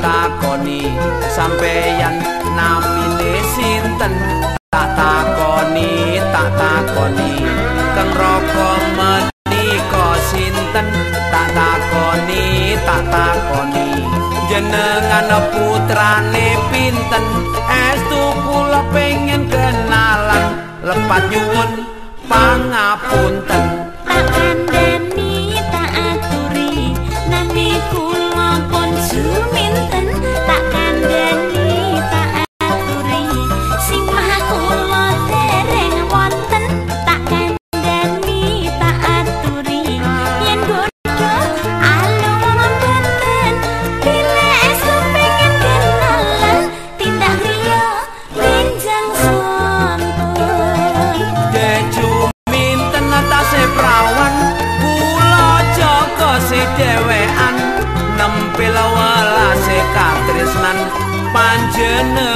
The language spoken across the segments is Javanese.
tak takoni. Sampeyan namine sinten? Tak takoni tak takoni. Kang roko menika sinten? Tak takoni tak takoni. Jenengan putrane pinten? Estu kula pengen kenalan. Lepat nyuwun pangapunten minten atase prawan kula jaga si dhewean nempel welase katresnan panjenengan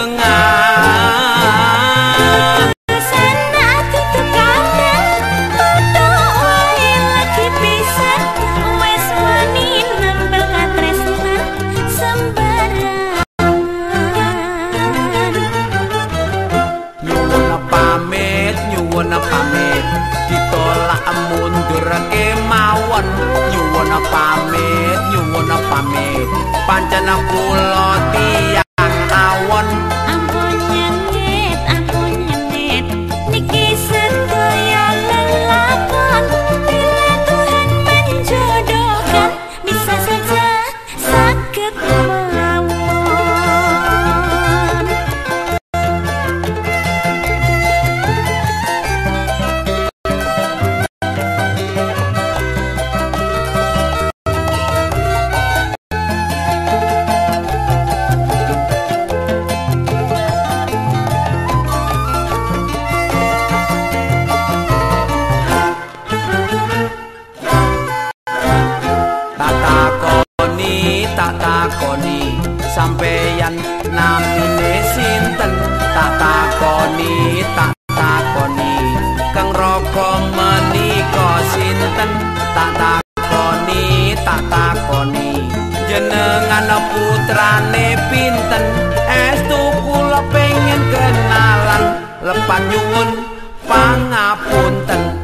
pamit pancen kula tiyang awon. Ampun nyengit, ampun nyengit Niki sedaya lelakon Bila Tuhan menjodohkan Bisa saja sakit. mawon tak takoni tak takoni. Sampeyan namine sinten? Tak takoni tak takoni. Kang roko menika sinten? Tak takoni tak takoni. Jenengan putrane pinten? Estu kula pengen kenalan. Lepat nyuwun pangapunten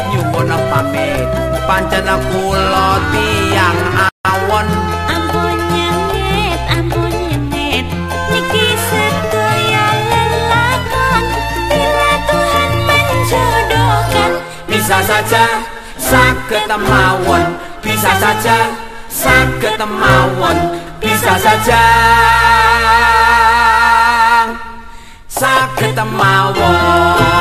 pamit pancen kula tiyang awon. Ampun nyengit, ampun nyengit Niki sedaya lelakon. Bila Tuhan menjodohkan bisa saja saged mawon bisa saja saged mawon bisa saja saged mawon